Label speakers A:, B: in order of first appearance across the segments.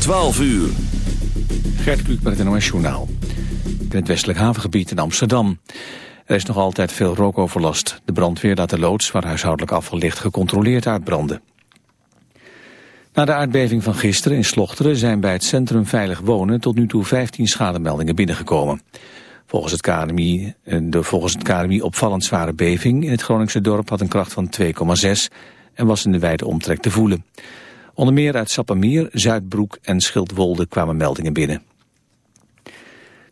A: 12 uur.
B: Gert Kluk met het NOS Journaal. In het westelijk havengebied in Amsterdam. Er is nog altijd veel rookoverlast. De brandweer laat de loods waar huishoudelijk afval ligt gecontroleerd uitbranden. Na de aardbeving van gisteren in Slochteren zijn bij het Centrum Veilig Wonen tot nu toe 15 schademeldingen binnengekomen. Volgens het KNMI, de volgens het KNMI opvallend zware beving in het Groningse dorp had een kracht van 2,6 en was in de wijde omtrek te voelen. Onder meer uit Sappemeer, Zuidbroek en Schildwolde kwamen meldingen binnen.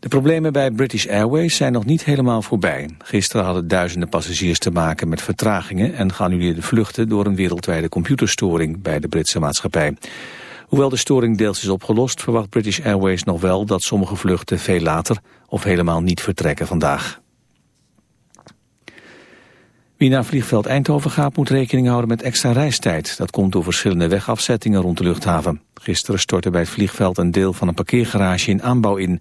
B: De problemen bij British Airways zijn nog niet helemaal voorbij. Gisteren hadden duizenden passagiers te maken met vertragingen en geannuleerde vluchten door een wereldwijde computerstoring bij de Britse maatschappij. Hoewel de storing deels is opgelost, verwacht British Airways nog wel dat sommige vluchten veel later of helemaal niet vertrekken vandaag. Wie naar vliegveld Eindhoven gaat moet rekening houden met extra reistijd. Dat komt door verschillende wegafzettingen rond de luchthaven. Gisteren stortte bij het vliegveld een deel van een parkeergarage in aanbouw in.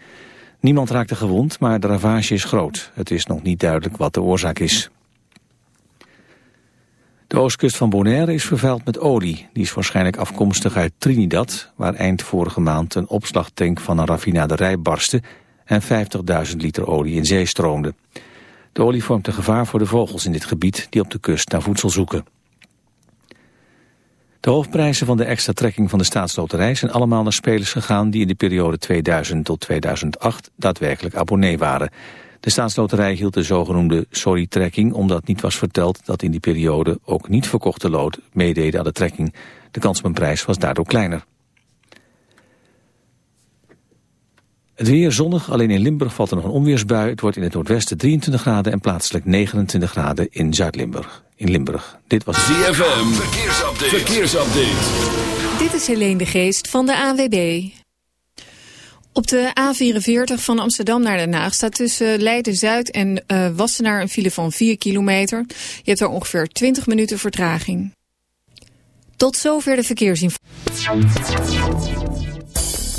B: Niemand raakte gewond, maar de ravage is groot. Het is nog niet duidelijk wat de oorzaak is. De oostkust van Bonaire is vervuild met olie. Die is waarschijnlijk afkomstig uit Trinidad, waar eind vorige maand een opslagtank van een raffinaderij barstte en 50.000 liter olie in zee stroomde. De olie vormt een gevaar voor de vogels in dit gebied die op de kust naar voedsel zoeken. De hoofdprijzen van de extra trekking van de staatsloterij zijn allemaal naar spelers gegaan die in de periode 2000 tot 2008 daadwerkelijk abonnee waren. De staatsloterij hield de zogenoemde sorry-trekking omdat niet was verteld dat in die periode ook niet verkochte lood meededen aan de trekking. De kans op een prijs was daardoor kleiner. Het weer zonnig, alleen in Limburg valt er nog een onweersbui. Het wordt in het noordwesten 23 graden en plaatselijk 29 graden in Zuid-Limburg. In Limburg. Dit was
A: ZFM. Verkeersupdate. Verkeersupdate.
C: Dit is Helene de Geest van de AWB. Op de A44 van Amsterdam naar Den Haag staat tussen Leiden-Zuid en uh, Wassenaar een file van 4 kilometer. Je hebt er ongeveer 20 minuten vertraging. Tot zover de verkeersinformatie.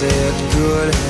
D: said good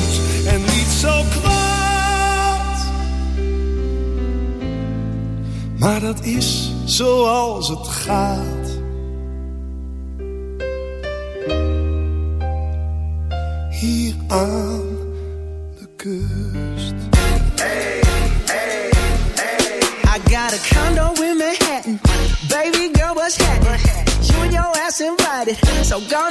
E: zo kwaad. Maar dat is zoals het gaat. Hier aan de kust.
F: I got a condo in Manhattan. Baby girl, what's happening? You and your ass invited. So gonna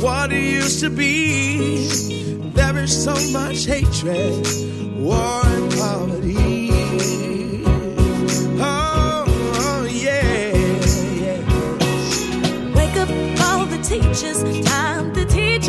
F: what it
G: used to be. There is so much hatred, war, and poverty. Oh, yeah.
H: Wake up all the teachers, time to teach.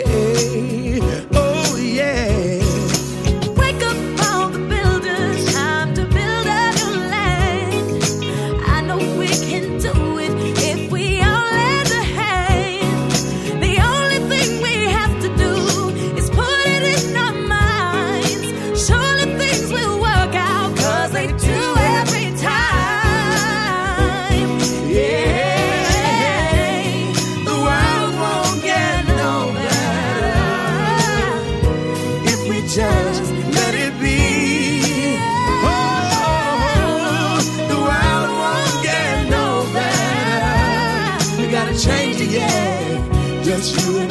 G: you.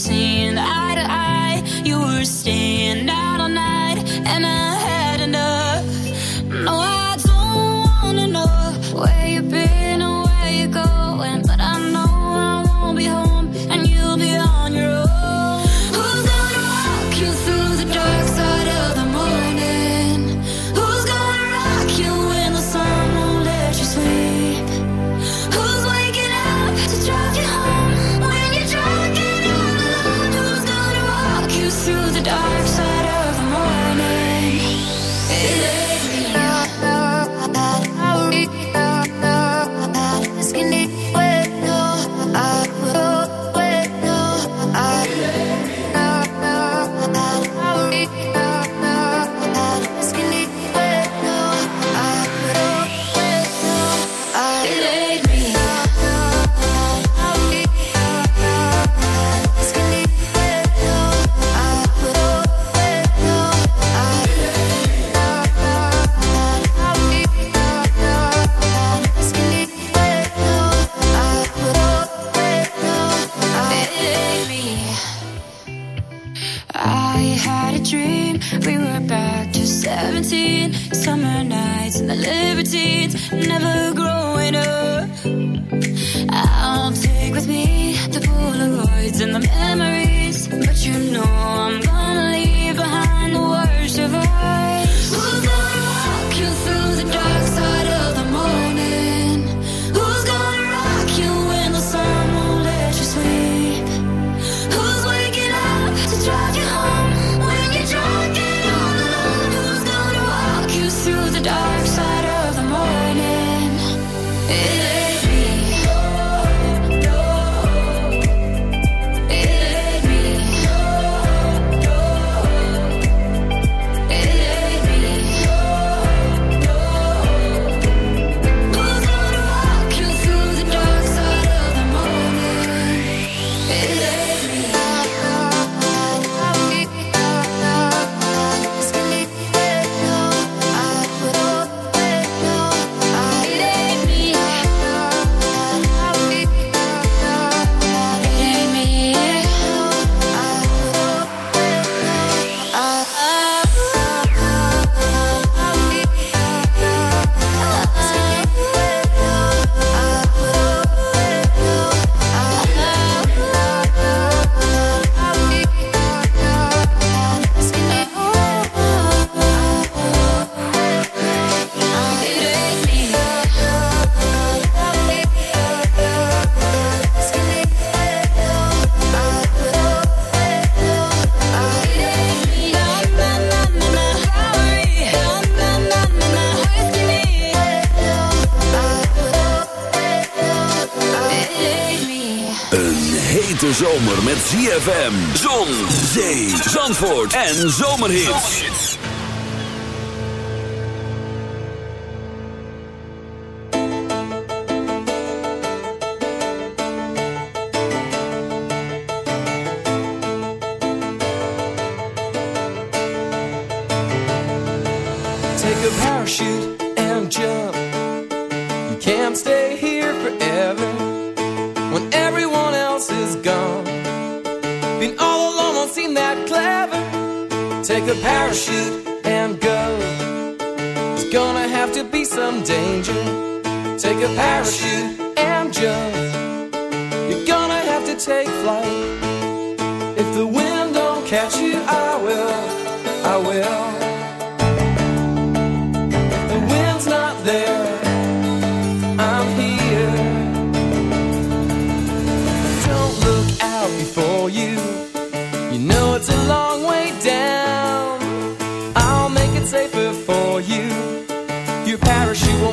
A: ZFM, Zon, Zee, Zandvoort en Zomerhits.
I: Take a parachute and jump. You can't stay a parachute and go. It's gonna have to be some danger. Take a parachute and jump.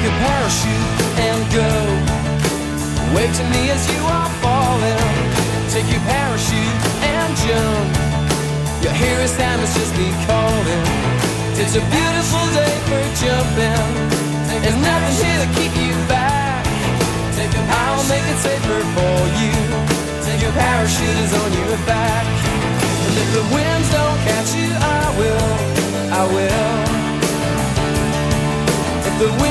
I: Take a parachute and go Wave to me as you are falling. Take your parachute and jump. Your hero time has just be calling. It's a beautiful day for jumping. There's nothing here to keep you back. I'll make it safer for you. Take your parachute is on your back. And if the winds don't catch you, I will. I will the wind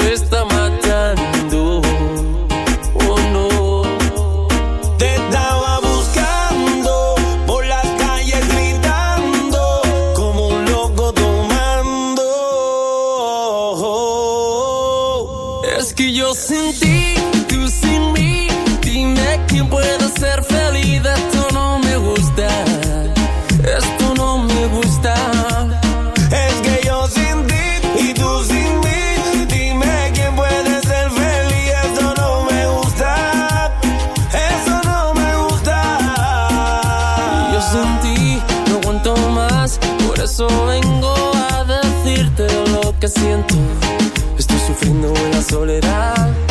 J: soledad.